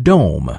Dome.